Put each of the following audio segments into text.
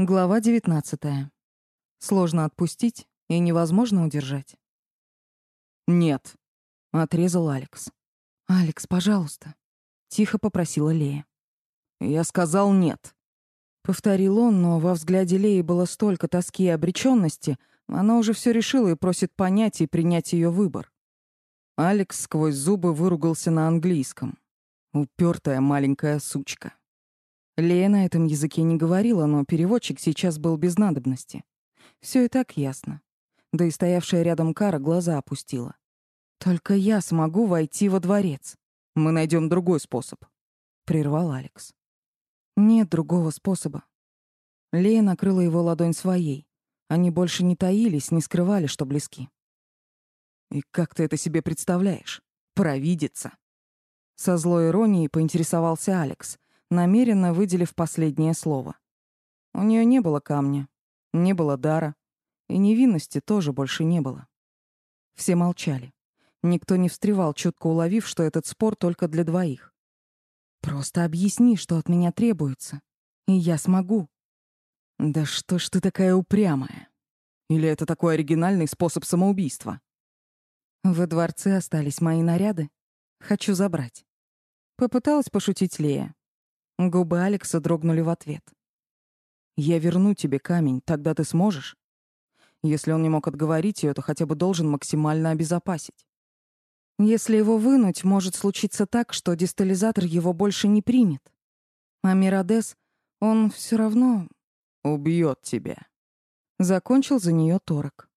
Глава 19. Сложно отпустить и невозможно удержать. «Нет», — отрезал Алекс. «Алекс, пожалуйста», — тихо попросила Лея. «Я сказал нет», — повторил он, но во взгляде Леи было столько тоски и обречённости, она уже всё решила и просит понять и принять её выбор. Алекс сквозь зубы выругался на английском. Упертая маленькая сучка. Лея на этом языке не говорила, но переводчик сейчас был без надобности. Все и так ясно. Да и стоявшая рядом Кара глаза опустила. «Только я смогу войти во дворец. Мы найдем другой способ», — прервал Алекс. «Нет другого способа». Лея накрыла его ладонь своей. Они больше не таились, не скрывали, что близки. «И как ты это себе представляешь? Провидица?» Со злой иронией поинтересовался Алекс, намеренно выделив последнее слово. У нее не было камня, не было дара, и невинности тоже больше не было. Все молчали. Никто не встревал, чутко уловив, что этот спор только для двоих. «Просто объясни, что от меня требуется, и я смогу». «Да что ж ты такая упрямая? Или это такой оригинальный способ самоубийства?» «Во дворце остались мои наряды. Хочу забрать». Попыталась пошутить Лея, Губы Алекса дрогнули в ответ. «Я верну тебе камень, тогда ты сможешь?» Если он не мог отговорить ее, то хотя бы должен максимально обезопасить. Если его вынуть, может случиться так, что дистализатор его больше не примет. А Миродес, он все равно... Убьет тебя. Закончил за нее Торок.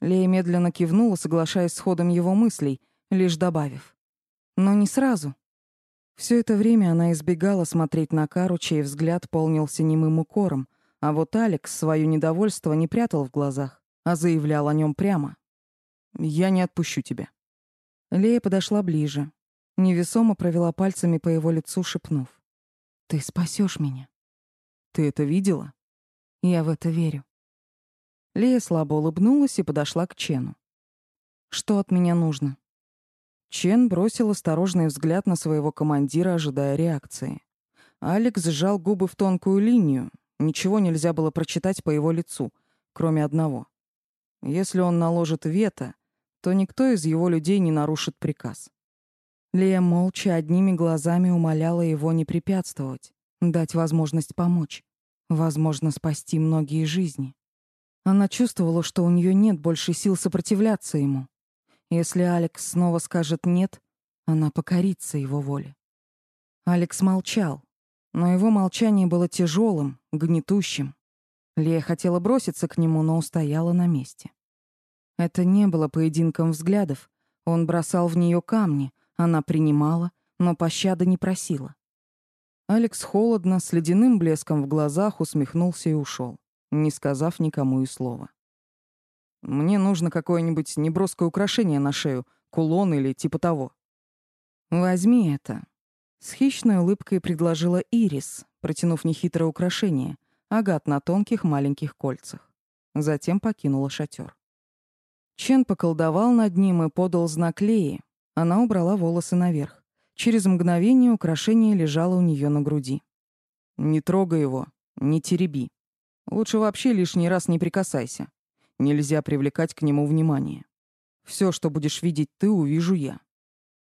Лея медленно кивнула, соглашаясь с ходом его мыслей, лишь добавив. Но не сразу. Все это время она избегала смотреть на Кару, чей взгляд полнился немым укором, а вот Алекс свое недовольство не прятал в глазах, а заявлял о нем прямо. «Я не отпущу тебя». Лея подошла ближе, невесомо провела пальцами по его лицу, шепнув. «Ты спасешь меня». «Ты это видела?» «Я в это верю». Лея слабо улыбнулась и подошла к Чену. «Что от меня нужно?» Чен бросил осторожный взгляд на своего командира, ожидая реакции. Алекс сжал губы в тонкую линию. Ничего нельзя было прочитать по его лицу, кроме одного. Если он наложит вето, то никто из его людей не нарушит приказ. Лея молча одними глазами умоляла его не препятствовать, дать возможность помочь, возможно, спасти многие жизни. Она чувствовала, что у нее нет больше сил сопротивляться ему. Если Алекс снова скажет «нет», она покорится его воле. Алекс молчал, но его молчание было тяжелым, гнетущим. Лея хотела броситься к нему, но устояла на месте. Это не было поединком взглядов. Он бросал в нее камни, она принимала, но пощады не просила. Алекс холодно, с ледяным блеском в глазах усмехнулся и ушел, не сказав никому и слова. Мне нужно какое-нибудь неброское украшение на шею, кулон или типа того. Возьми это. С хищной улыбкой предложила Ирис, протянув нехитрое украшение, агат на тонких маленьких кольцах. Затем покинула шатер. Чен поколдовал над ним и подал знак Леи. Она убрала волосы наверх. Через мгновение украшение лежало у нее на груди. «Не трогай его, не тереби. Лучше вообще лишний раз не прикасайся. Нельзя привлекать к нему внимание. Все, что будешь видеть ты, увижу я.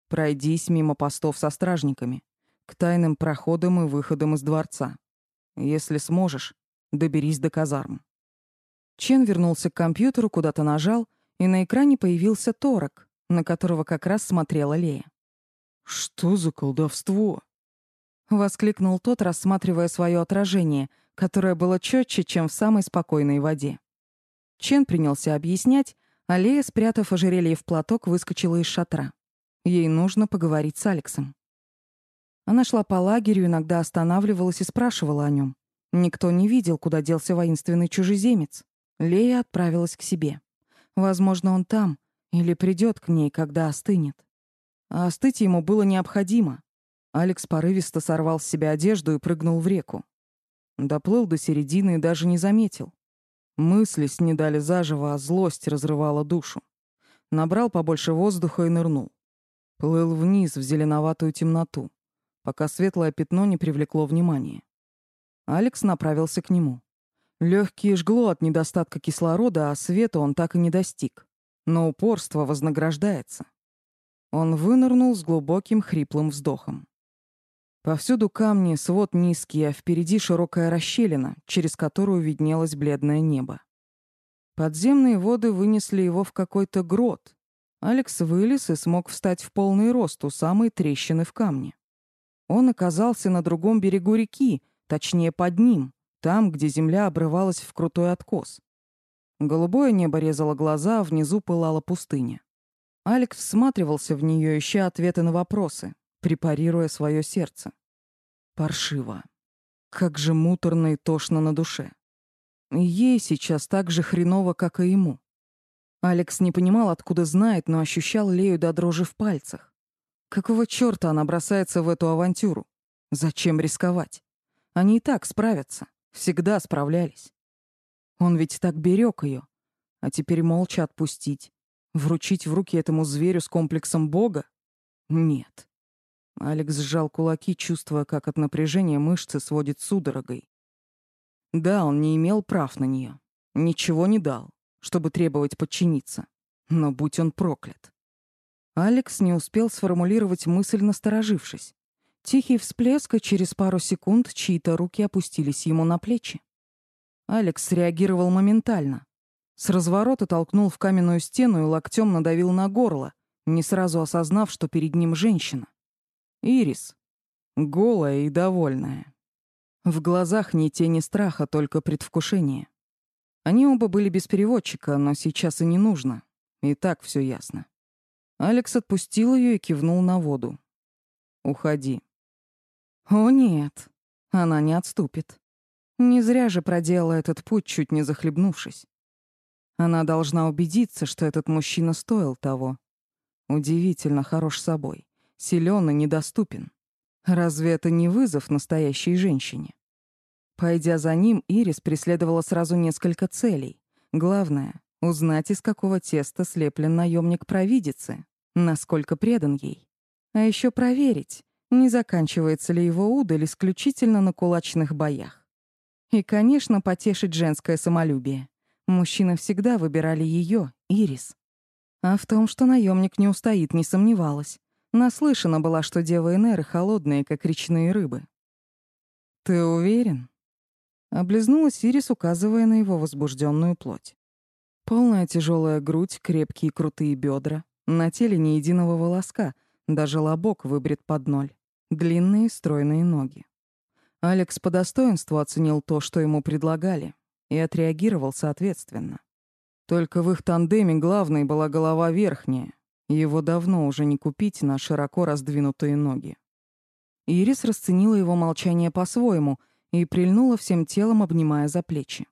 Пройдись мимо постов со стражниками, к тайным проходам и выходам из дворца. Если сможешь, доберись до казарм. Чен вернулся к компьютеру, куда-то нажал, и на экране появился торок, на которого как раз смотрела Лея. «Что за колдовство?» — воскликнул тот, рассматривая свое отражение, которое было четче, чем в самой спокойной воде. Чен принялся объяснять, а Лея, спрятав ожерелье в платок, выскочила из шатра. Ей нужно поговорить с Алексом. Она шла по лагерю, иногда останавливалась и спрашивала о нем. Никто не видел, куда делся воинственный чужеземец. Лея отправилась к себе. Возможно, он там или придет к ней, когда остынет. А остыть ему было необходимо. Алекс порывисто сорвал с себя одежду и прыгнул в реку. Доплыл до середины и даже не заметил. Мысли снедали заживо, а злость разрывала душу. Набрал побольше воздуха и нырнул. Плыл вниз в зеленоватую темноту, пока светлое пятно не привлекло внимания. Алекс направился к нему. Легкие жгло от недостатка кислорода, а света он так и не достиг. Но упорство вознаграждается. Он вынырнул с глубоким хриплым вздохом. Повсюду камни, свод низкий, а впереди широкая расщелина, через которую виднелось бледное небо. Подземные воды вынесли его в какой-то грот. Алекс вылез и смог встать в полный рост у самой трещины в камне. Он оказался на другом берегу реки, точнее под ним, там, где земля обрывалась в крутой откос. Голубое небо резало глаза, а внизу пылала пустыня. Алекс всматривался в нее, ища ответы на вопросы, препарируя свое сердце. Паршиво. Как же муторно и тошно на душе. ей сейчас так же хреново, как и ему. Алекс не понимал, откуда знает, но ощущал Лею до дрожи в пальцах. Какого чёрта она бросается в эту авантюру? Зачем рисковать? Они и так справятся. Всегда справлялись. Он ведь так берег ее, а теперь молча отпустить, вручить в руки этому зверю с комплексом бога? Нет. Алекс сжал кулаки, чувствуя, как от напряжения мышцы сводит судорогой. Да, он не имел прав на нее, ничего не дал, чтобы требовать подчиниться. Но будь он проклят. Алекс не успел сформулировать мысль, насторожившись. Тихий всплеск, и через пару секунд чьи-то руки опустились ему на плечи. Алекс среагировал моментально. С разворота толкнул в каменную стену и локтем надавил на горло, не сразу осознав, что перед ним женщина. Ирис. Голая и довольная. В глазах ни тени страха, только предвкушение. Они оба были без переводчика, но сейчас и не нужно. И так все ясно. Алекс отпустил ее и кивнул на воду. «Уходи». О нет, она не отступит. Не зря же проделала этот путь, чуть не захлебнувшись. Она должна убедиться, что этот мужчина стоил того. Удивительно хорош собой, силен и недоступен. Разве это не вызов настоящей женщине? Пойдя за ним, Ирис преследовала сразу несколько целей. Главное — узнать, из какого теста слеплен наемник провидицы, насколько предан ей. А еще проверить, не заканчивается ли его удаль исключительно на кулачных боях. И, конечно, потешить женское самолюбие. Мужчины всегда выбирали ее, Ирис. А в том, что наемник не устоит, не сомневалась. Наслышана была, что девы Энеры холодные, как речные рыбы. «Ты уверен?» Облизнулась Ирис, указывая на его возбужденную плоть. Полная тяжелая грудь, крепкие крутые бедра, на теле ни единого волоска, даже лобок выбрит под ноль длинные стройные ноги. Алекс по достоинству оценил то, что ему предлагали, и отреагировал соответственно. Только в их тандеме главной была голова верхняя, его давно уже не купить на широко раздвинутые ноги. Ирис расценила его молчание по-своему и прильнула всем телом, обнимая за плечи.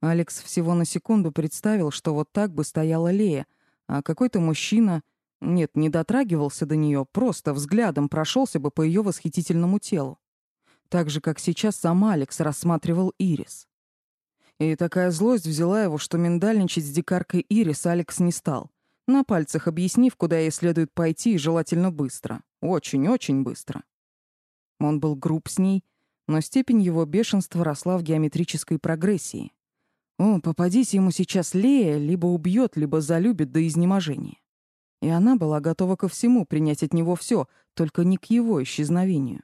Алекс всего на секунду представил, что вот так бы стояла Лея, а какой-то мужчина нет, не дотрагивался до нее, просто взглядом прошелся бы по ее восхитительному телу. Так же, как сейчас сам Алекс рассматривал Ирис. И такая злость взяла его, что миндальничать с дикаркой Ирис Алекс не стал, на пальцах объяснив, куда ей следует пойти, и желательно быстро. Очень-очень быстро. Он был груб с ней, но степень его бешенства росла в геометрической прогрессии. О, попадись ему сейчас Лея, либо убьет, либо залюбит до изнеможения. И она была готова ко всему, принять от него все, только не к его исчезновению.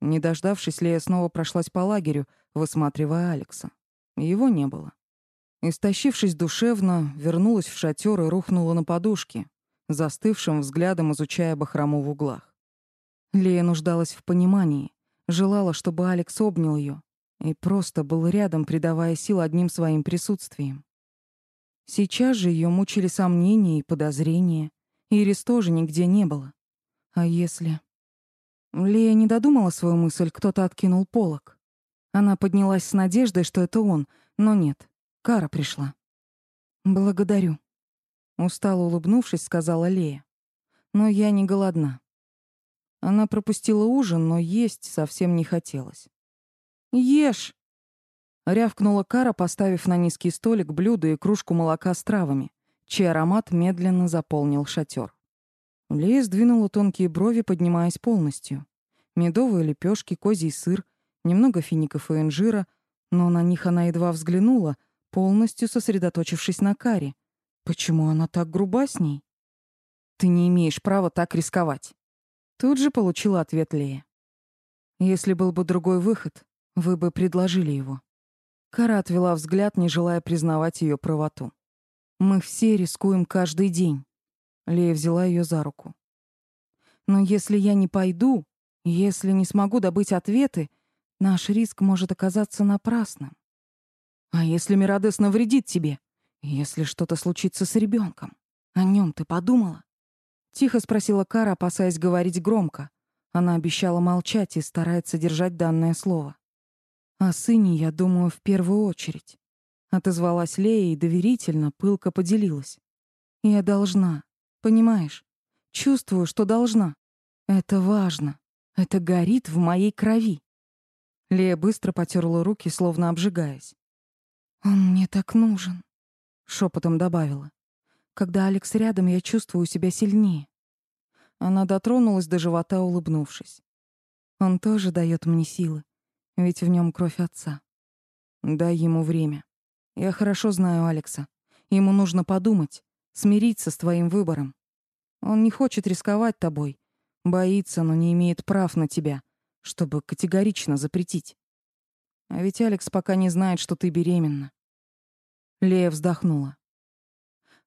Не дождавшись, Лея снова прошлась по лагерю, высматривая Алекса. Его не было. Истощившись душевно, вернулась в шатер и рухнула на подушке, застывшим взглядом изучая бахрому в углах. Лея нуждалась в понимании, желала, чтобы Алекс обнял ее и просто был рядом, придавая сил одним своим присутствием. Сейчас же ее мучили сомнения и подозрения. Ирис тоже нигде не было. А если... Лея не додумала свою мысль, кто-то откинул полог. Она поднялась с надеждой, что это он, но нет. Кара пришла. «Благодарю», — устало улыбнувшись, сказала Лея. «Но я не голодна». Она пропустила ужин, но есть совсем не хотелось. «Ешь!» Рявкнула Кара, поставив на низкий столик блюдо и кружку молока с травами, чей аромат медленно заполнил шатер. Лея сдвинула тонкие брови, поднимаясь полностью. Медовые лепешки, козий сыр, немного фиников и инжира, Но на них она едва взглянула, полностью сосредоточившись на Каре. Почему она так груба с ней? «Ты не имеешь права так рисковать». Тут же получила ответ Лея. «Если был бы другой выход, вы бы предложили его». Кара отвела взгляд, не желая признавать ее правоту. «Мы все рискуем каждый день». Лея взяла ее за руку. «Но если я не пойду, если не смогу добыть ответы, наш риск может оказаться напрасным. А если Мирадес навредит тебе? Если что-то случится с ребенком? О нем ты подумала?» Тихо спросила Кара, опасаясь говорить громко. Она обещала молчать и старается держать данное слово. «О сыне я думаю в первую очередь», — отозвалась Лея и доверительно, пылко поделилась. «Я должна, понимаешь? Чувствую, что должна. Это важно. Это горит в моей крови». Лея быстро потерла руки, словно обжигаясь. «Он мне так нужен», — шепотом добавила. Когда Алекс рядом, я чувствую себя сильнее. Она дотронулась до живота, улыбнувшись. Он тоже дает мне силы, ведь в нем кровь отца. Дай ему время. Я хорошо знаю Алекса. Ему нужно подумать, смириться с твоим выбором. Он не хочет рисковать тобой, боится, но не имеет прав на тебя, чтобы категорично запретить. А ведь Алекс пока не знает, что ты беременна. Лея вздохнула.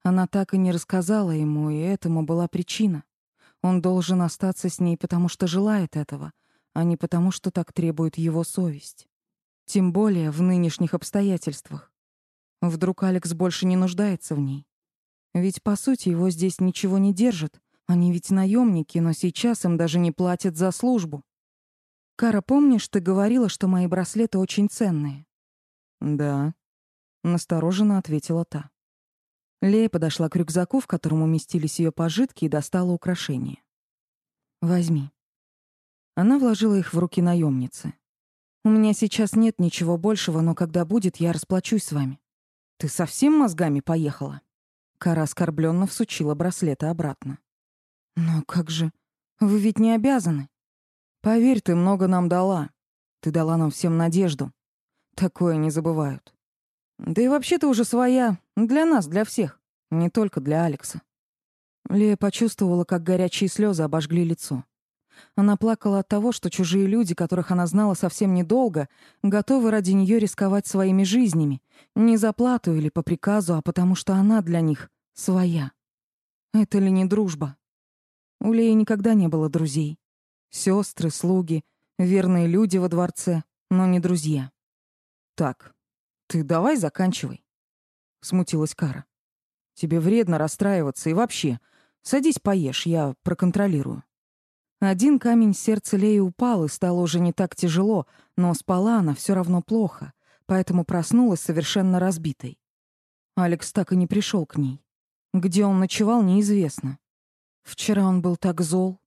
Она так и не рассказала ему, и этому была причина. Он должен остаться с ней, потому что желает этого, а не потому, что так требует его совесть. Тем более в нынешних обстоятельствах. Вдруг Алекс больше не нуждается в ней. Ведь, по сути, его здесь ничего не держит. Они ведь наемники, но сейчас им даже не платят за службу. Кара, помнишь, ты говорила, что мои браслеты очень ценные? Да, настороженно ответила та. Лея подошла к рюкзаку, в котором уместились ее пожитки, и достала украшения. «Возьми». Она вложила их в руки наемницы. «У меня сейчас нет ничего большего, но когда будет, я расплачусь с вами». «Ты совсем мозгами поехала?» Кара оскорбленно всучила браслеты обратно. «Но как же? Вы ведь не обязаны». «Поверь, ты много нам дала. Ты дала нам всем надежду. Такое не забывают. Да и вообще ты уже своя. Для нас, для всех. Не только для Алекса. Лея почувствовала, как горячие слезы обожгли лицо. Она плакала от того, что чужие люди, которых она знала совсем недолго, готовы ради нее рисковать своими жизнями. Не за плату или по приказу, а потому что она для них своя. Это ли не дружба? У Леи никогда не было друзей. Сестры, слуги, верные люди во дворце, но не друзья. Так, «Ты давай заканчивай», — смутилась Кара. «Тебе вредно расстраиваться и вообще. Садись поешь, я проконтролирую». Один камень сердца Леи упал, и стало уже не так тяжело, но спала она все равно плохо, поэтому проснулась совершенно разбитой. Алекс так и не пришел к ней. Где он ночевал, неизвестно. Вчера он был так зол.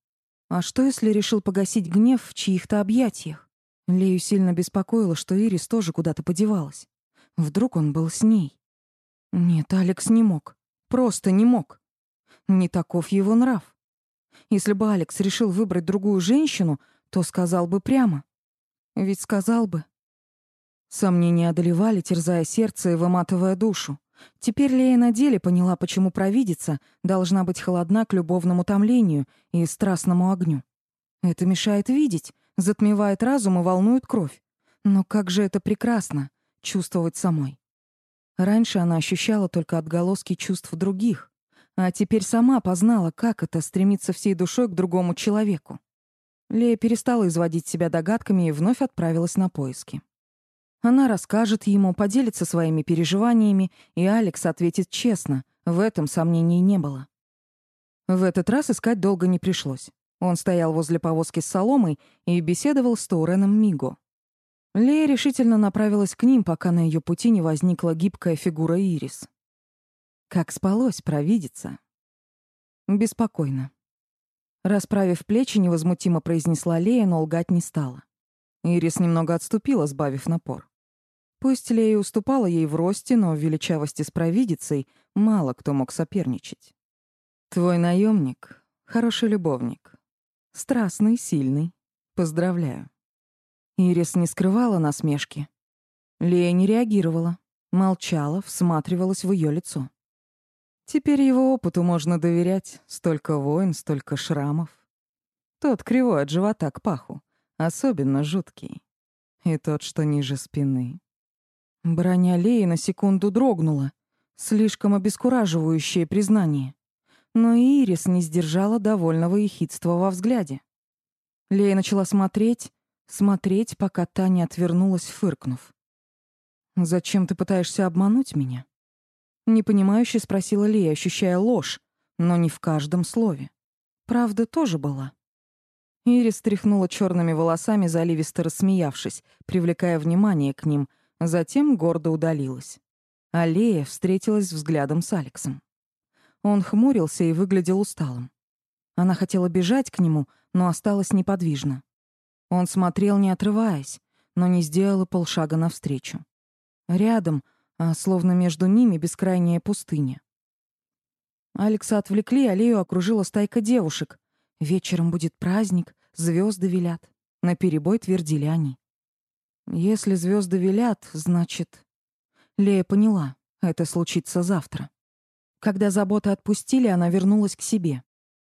А что, если решил погасить гнев в чьих-то объятиях? Лею сильно беспокоило, что Ирис тоже куда-то подевалась. Вдруг он был с ней? Нет, Алекс не мог. Просто не мог. Не таков его нрав. Если бы Алекс решил выбрать другую женщину, то сказал бы прямо. Ведь сказал бы. Сомнения одолевали, терзая сердце и выматывая душу. Теперь Лея на деле поняла, почему провидица должна быть холодна к любовному томлению и страстному огню. Это мешает видеть, затмевает разум и волнует кровь. Но как же это прекрасно чувствовать самой. Раньше она ощущала только отголоски чувств других, а теперь сама познала, как это стремиться всей душой к другому человеку. Лея перестала изводить себя догадками и вновь отправилась на поиски. Она расскажет ему, поделится своими переживаниями, и Алекс ответит честно, в этом сомнений не было. В этот раз искать долго не пришлось. Он стоял возле повозки с соломой и беседовал с Тоуреном Миго. Лея решительно направилась к ним, пока на ее пути не возникла гибкая фигура Ирис. Как спалось, провидица. Беспокойно. Расправив плечи, невозмутимо произнесла Лея, но лгать не стала. Ирис немного отступила, сбавив напор. Пусть Лея уступала ей в росте, но в величавости с провидицей мало кто мог соперничать. «Твой наемник — хороший любовник. Страстный, сильный. Поздравляю». Ирис не скрывала насмешки. Лея не реагировала, молчала, всматривалась в ее лицо. Теперь его опыту можно доверять. Столько войн, столько шрамов. Тот кривой от живота к паху, особенно жуткий. И тот, что ниже спины. Броня Леи на секунду дрогнула. Слишком обескураживающее признание. Но Ирис не сдержала довольного ехидства во взгляде. Лея начала смотреть, смотреть, пока та не отвернулась, фыркнув. «Зачем ты пытаешься обмануть меня?» Непонимающе спросила Лея, ощущая ложь, но не в каждом слове. Правда тоже была. Ирис тряхнула черными волосами, заливисто рассмеявшись, привлекая внимание к ним, затем гордо удалилась. А Лея встретилась взглядом с Алексом. Он хмурился и выглядел усталым. Она хотела бежать к нему, но осталась неподвижна. Он смотрел, не отрываясь, но не сделал и полшага навстречу. Рядом, а словно между ними бескрайняя пустыня. Алекса отвлекли, аллею окружила стайка девушек. Вечером будет праздник, звезды велят. На перебой твердили они. Если звезды велят, значит... Лея поняла, это случится завтра. Когда заботы отпустили, она вернулась к себе.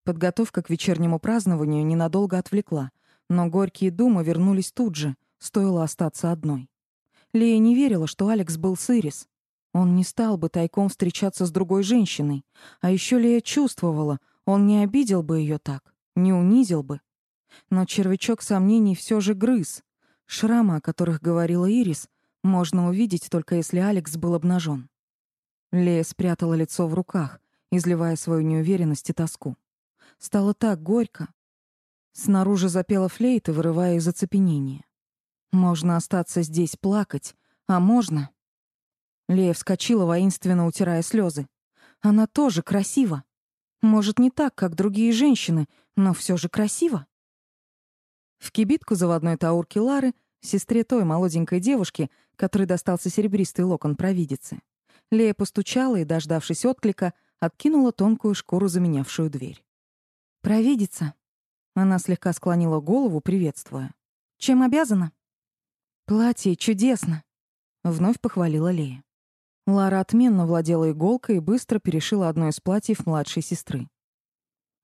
Подготовка к вечернему празднованию ненадолго отвлекла, но горькие думы вернулись тут же, стоило остаться одной. Лея не верила, что Алекс был с Ирис. Он не стал бы тайком встречаться с другой женщиной. А еще Лея чувствовала, он не обидел бы ее так, не унизил бы. Но червячок сомнений все же грыз. Шрамы, о которых говорила Ирис, можно увидеть только если Алекс был обнажен. Лея спрятала лицо в руках, изливая свою неуверенность и тоску. Стало так горько. Снаружи запела флейта, вырывая из оцепенения. Можно остаться здесь плакать, а можно... Лея вскочила, воинственно утирая слезы. Она тоже красива. Может, не так, как другие женщины, но все же красива. В кибитку заводной таурки Лары, сестре той молоденькой девушки, которой достался серебристый локон провидицы, Лея постучала и, дождавшись отклика, откинула тонкую шкуру, заменявшую дверь. «Провидица». Она слегка склонила голову, приветствуя. «Чем обязана?» «Платье чудесно», — вновь похвалила Лея. Лара отменно владела иголкой и быстро перешила одно из платьев младшей сестры.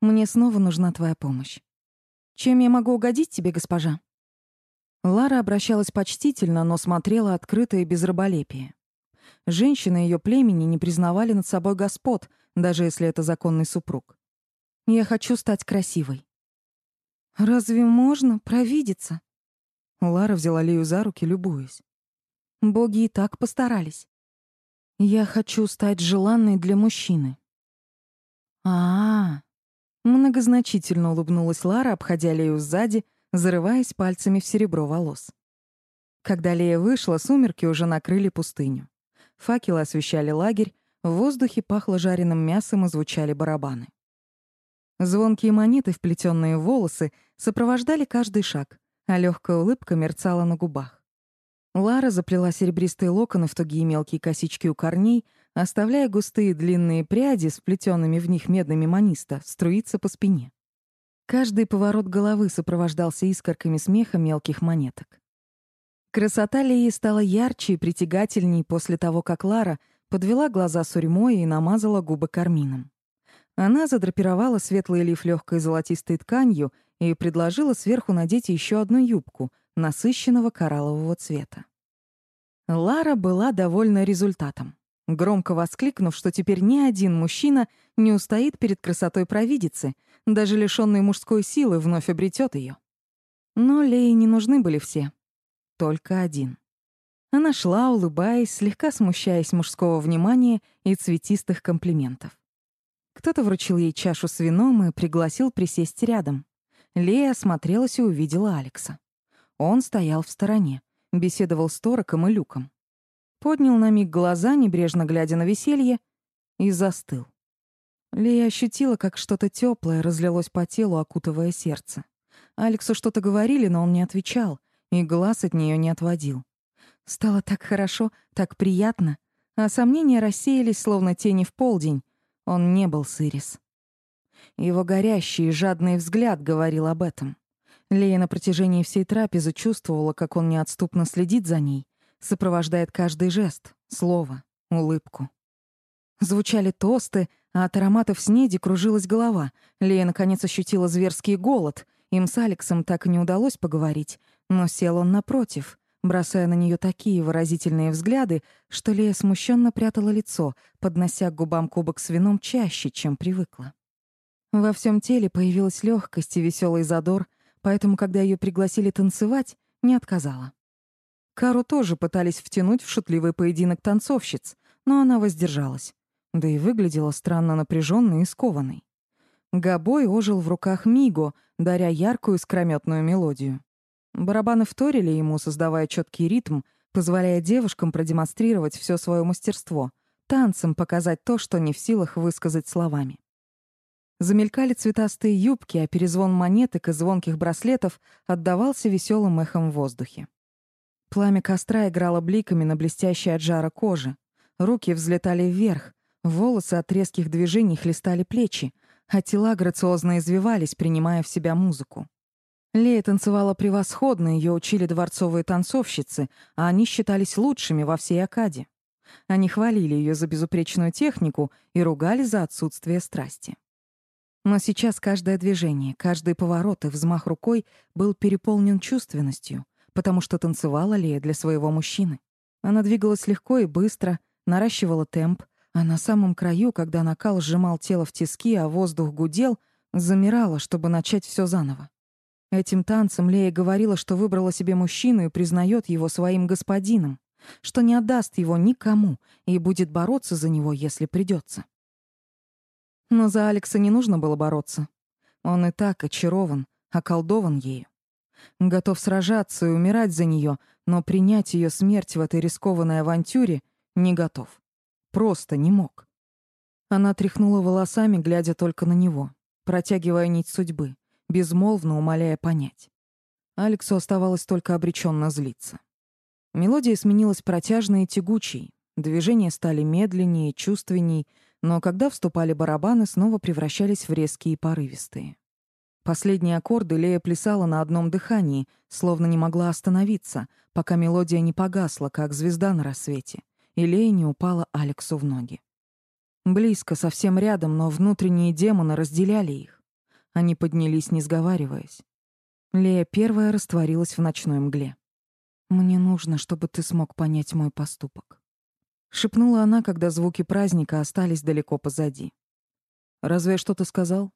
«Мне снова нужна твоя помощь. Чем я могу угодить тебе, госпожа?» Лара обращалась почтительно, но смотрела открыто и без раболепия. Женщины ее племени не признавали над собой господ, даже если это законный супруг. Я хочу стать красивой. Разве можно провидеться? Лара взяла Лею за руки, любуясь. Боги и так постарались. Я хочу стать желанной для мужчины. А, -а, -а. Многозначительно улыбнулась Лара, обходя Лею сзади, зарываясь пальцами в серебро волос. Когда Лея вышла, сумерки уже накрыли пустыню. Факелы освещали лагерь, в воздухе пахло жареным мясом и звучали барабаны. Звонкие монеты, вплетенные в волосы, сопровождали каждый шаг, а легкая улыбка мерцала на губах. Лара заплела серебристые локоны в тугие мелкие косички у корней, оставляя густые длинные пряди, сплетенными в них медными маниста, струиться по спине. Каждый поворот головы сопровождался искорками смеха мелких монеток. Красота Леи стала ярче и притягательней после того, как Лара подвела глаза сурьмой и намазала губы кармином. Она задрапировала светлый лиф легкой золотистой тканью и предложила сверху надеть еще одну юбку насыщенного кораллового цвета. Лара была довольна результатом, громко воскликнув, что теперь ни один мужчина не устоит перед красотой провидицы, даже лишённый мужской силы вновь обретет ее. Но Лее не нужны были все только один. Она шла, улыбаясь, слегка смущаясь мужского внимания и цветистых комплиментов. Кто-то вручил ей чашу с вином и пригласил присесть рядом. Лея осмотрелась и увидела Алекса. Он стоял в стороне, беседовал с Тороком и Люком. Поднял на миг глаза, небрежно глядя на веселье, и застыл. Лея ощутила, как что-то теплое разлилось по телу, окутывая сердце. Алексу что-то говорили, но он не отвечал, и глаз от нее не отводил. Стало так хорошо, так приятно, а сомнения рассеялись, словно тени в полдень. Он не был Сырис. Его горящий и жадный взгляд говорил об этом. Лея на протяжении всей трапезы чувствовала, как он неотступно следит за ней, сопровождает каждый жест, слово, улыбку. Звучали тосты, а от ароматов снеди кружилась голова. Лея наконец ощутила зверский голод. Им с Алексом так и не удалось поговорить, но сел он напротив, бросая на нее такие выразительные взгляды, что Лея смущенно прятала лицо, поднося к губам кубок с вином чаще, чем привыкла. Во всем теле появилась легкость и веселый задор, поэтому, когда ее пригласили танцевать, не отказала. Кару тоже пытались втянуть в шутливый поединок танцовщиц, но она воздержалась, да и выглядела странно напряженной и скованной. Габой ожил в руках Миго, даря яркую искрометную мелодию. Барабаны вторили ему, создавая четкий ритм, позволяя девушкам продемонстрировать все свое мастерство, танцем показать то, что не в силах высказать словами. Замелькали цветастые юбки, а перезвон монеток и звонких браслетов отдавался веселым эхом в воздухе. Пламя костра играло бликами на блестящей от жара коже. Руки взлетали вверх, волосы от резких движений хлестали плечи, а тела грациозно извивались, принимая в себя музыку. Лея танцевала превосходно, ее учили дворцовые танцовщицы, а они считались лучшими во всей Акаде. Они хвалили ее за безупречную технику и ругали за отсутствие страсти. Но сейчас каждое движение, каждый поворот и взмах рукой был переполнен чувственностью, потому что танцевала Лея для своего мужчины. Она двигалась легко и быстро, наращивала темп, а на самом краю, когда накал сжимал тело в тиски, а воздух гудел, замирала, чтобы начать все заново. Этим танцем Лея говорила, что выбрала себе мужчину и признает его своим господином, что не отдаст его никому и будет бороться за него, если придется. Но за Алекса не нужно было бороться. Он и так очарован, околдован ею. Готов сражаться и умирать за нее, но принять ее смерть в этой рискованной авантюре не готов. Просто не мог. Она тряхнула волосами, глядя только на него, протягивая нить судьбы, безмолвно умоляя понять. Алексу оставалось только обреченно злиться. Мелодия сменилась протяжной и тягучей, движения стали медленнее, чувственней, но когда вступали барабаны, снова превращались в резкие и порывистые. Последние аккорды Лея плясала на одном дыхании, словно не могла остановиться, пока мелодия не погасла, как звезда на рассвете, и Лея не упала Алексу в ноги. Близко, совсем рядом, но внутренние демоны разделяли их. Они поднялись, не сговариваясь. Лея первая растворилась в ночной мгле. «Мне нужно, чтобы ты смог понять мой поступок», — шепнула она, когда звуки праздника остались далеко позади. «Разве я что-то сказал?»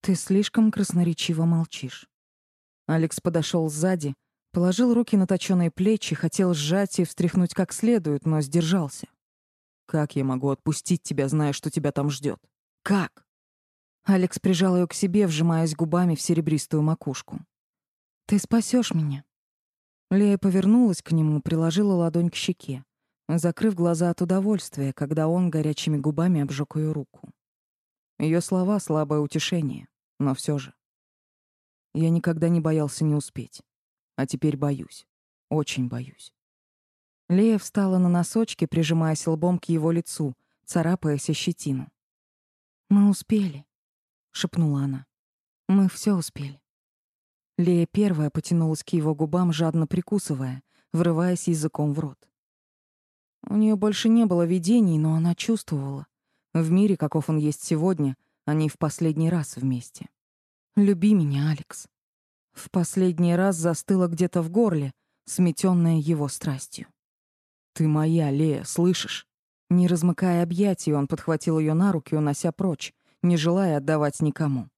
«Ты слишком красноречиво молчишь». Алекс подошел сзади, положил руки на точёные плечи, хотел сжать и встряхнуть как следует, но сдержался. «Как я могу отпустить тебя, зная, что тебя там ждет? Как?» Алекс прижал ее к себе, вжимаясь губами в серебристую макушку. «Ты спасешь меня». Лея повернулась к нему, приложила ладонь к щеке, закрыв глаза от удовольствия, когда он горячими губами обжег ее руку. Ее слова — слабое утешение, но все же. Я никогда не боялся не успеть. А теперь боюсь. Очень боюсь. Лея встала на носочки, прижимаясь лбом к его лицу, царапаясь о щетину. «Мы успели», — шепнула она. «Мы все успели». Лея первая потянулась к его губам, жадно прикусывая, врываясь языком в рот. У нее больше не было видений, но она чувствовала. В мире, каков он есть сегодня, они в последний раз вместе. «Люби меня, Алекс». В последний раз застыла где-то в горле, сметенная его страстью. «Ты моя, Лея, слышишь?» Не размыкая объятий, он подхватил ее на руки, унося прочь, не желая отдавать никому.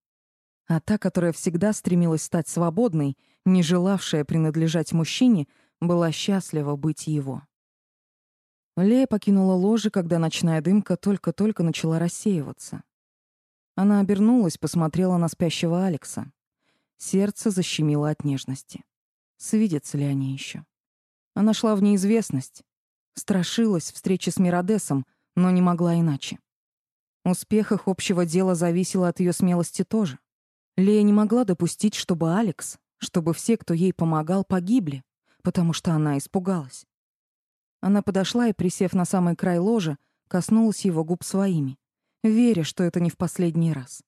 А та, которая всегда стремилась стать свободной, не желавшая принадлежать мужчине, была счастлива быть его. Лея покинула ложе, когда ночная дымка только-только начала рассеиваться. Она обернулась, посмотрела на спящего Алекса. Сердце защемило от нежности. Свидятся ли они еще? Она шла в неизвестность. Страшилась встречи с Миродесом, но не могла иначе. Успех их общего дела зависел от ее смелости тоже. Лея не могла допустить, чтобы Алекс, чтобы все, кто ей помогал, погибли, потому что она испугалась. Она подошла и, присев на самый край ложа, коснулась его губ своими, веря, что это не в последний раз.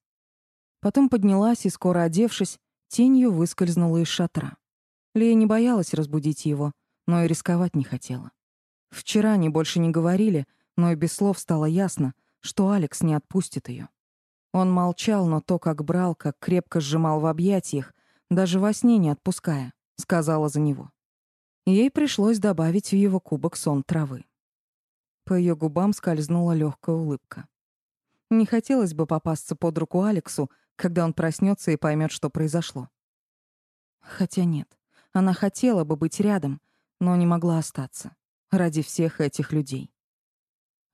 Потом поднялась и, скоро одевшись, тенью выскользнула из шатра. Лея не боялась разбудить его, но и рисковать не хотела. Вчера они больше не говорили, но и без слов стало ясно, что Алекс не отпустит ее. Он молчал, но то, как брал, как крепко сжимал в объятиях, даже во сне не отпуская, сказала за него. Ей пришлось добавить в его кубок сон травы. По ее губам скользнула легкая улыбка. Не хотелось бы попасться под руку Алексу, когда он проснется и поймет, что произошло. Хотя нет, она хотела бы быть рядом, но не могла остаться. Ради всех этих людей.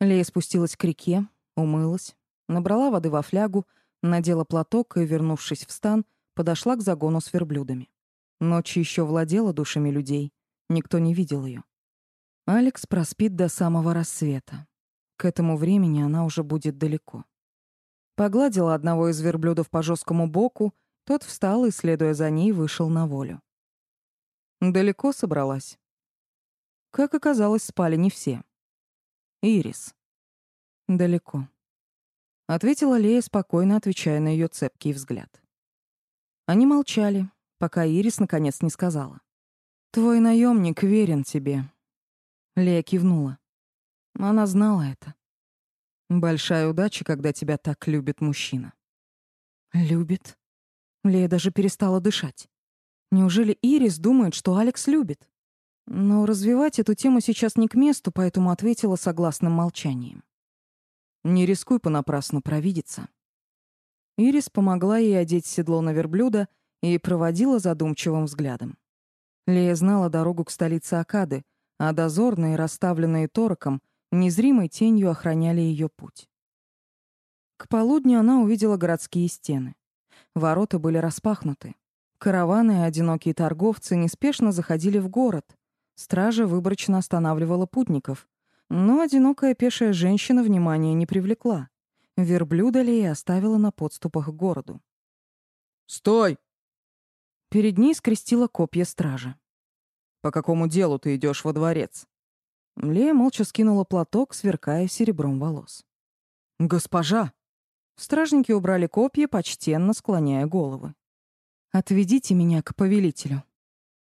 Лея спустилась к реке, умылась, набрала воды во флягу, надела платок и, вернувшись в стан, подошла к загону с верблюдами. Ночь еще владела душами людей, никто не видел ее. Алекс проспит до самого рассвета. К этому времени она уже будет далеко. Погладила одного из верблюдов по жесткому боку, тот встал и, следуя за ней, вышел на волю. Далеко собралась. Как оказалось, спали не все. Ирис. Далеко. Ответила Лея, спокойно отвечая на ее цепкий взгляд. Они молчали, пока Ирис наконец не сказала. «Твой наемник верен тебе». Лея кивнула. Она знала это. Большая удача, когда тебя так любит мужчина. Любит? Лея даже перестала дышать. Неужели Ирис думает, что Алекс любит? Но развивать эту тему сейчас не к месту, поэтому ответила согласным молчанием. Не рискуй понапрасну провидеться. Ирис помогла ей одеть седло на верблюда и проводила задумчивым взглядом. Лея знала дорогу к столице Акады, а дозорные, расставленные тороком, незримой тенью охраняли ее путь. К полудню она увидела городские стены. Ворота были распахнуты. Караваны и одинокие торговцы неспешно заходили в город. Стража выборочно останавливала путников. Но одинокая пешая женщина внимания не привлекла. Верблюда ли оставила на подступах к городу. «Стой!» Перед ней скрестила копья стража. «По какому делу ты идешь во дворец?» Лея молча скинула платок, сверкая серебром волос. «Госпожа!» Стражники убрали копья, почтенно склоняя головы. «Отведите меня к повелителю»,